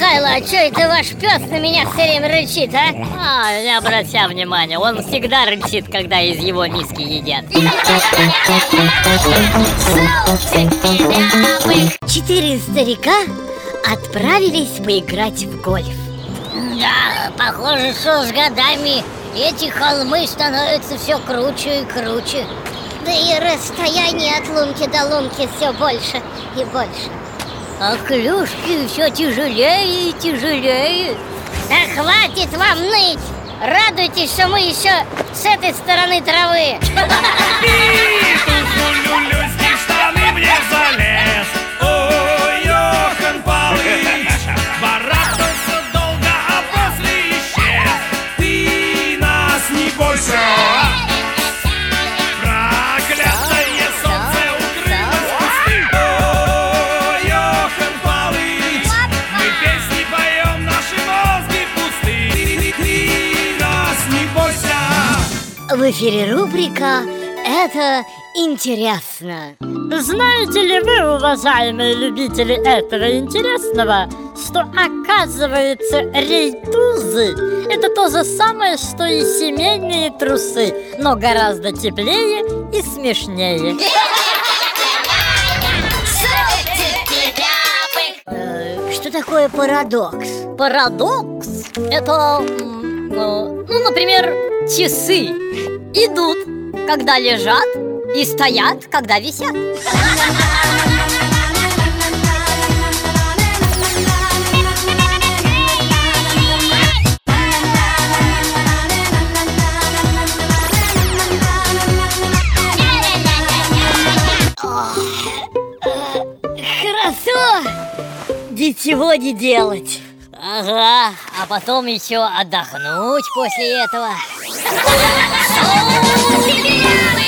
А что это ваш пес на меня все время рычит, а? А, не обратя внимания, он всегда рычит, когда из его миски едят. Четыре старика отправились поиграть в гольф. Да, похоже, что с годами эти холмы становятся все круче и круче. Да и расстояние от лунки до лунки все больше и больше. А клюшки все тяжелее и тяжелее. Да хватит вам ныть! Радуйтесь, что мы еще с этой стороны травы. В эфире рубрика «Это интересно». Знаете ли вы, уважаемые любители этого интересного, что оказывается рейтузы – это то же самое, что и семейные трусы, но гораздо теплее и смешнее. Что такое парадокс? Парадокс – это, э, ну, например, часы идут, когда лежат, и стоят, когда висят. Хорошо! Ничего не делать. Ага, а потом еще отдохнуть после этого. 我手里边拿着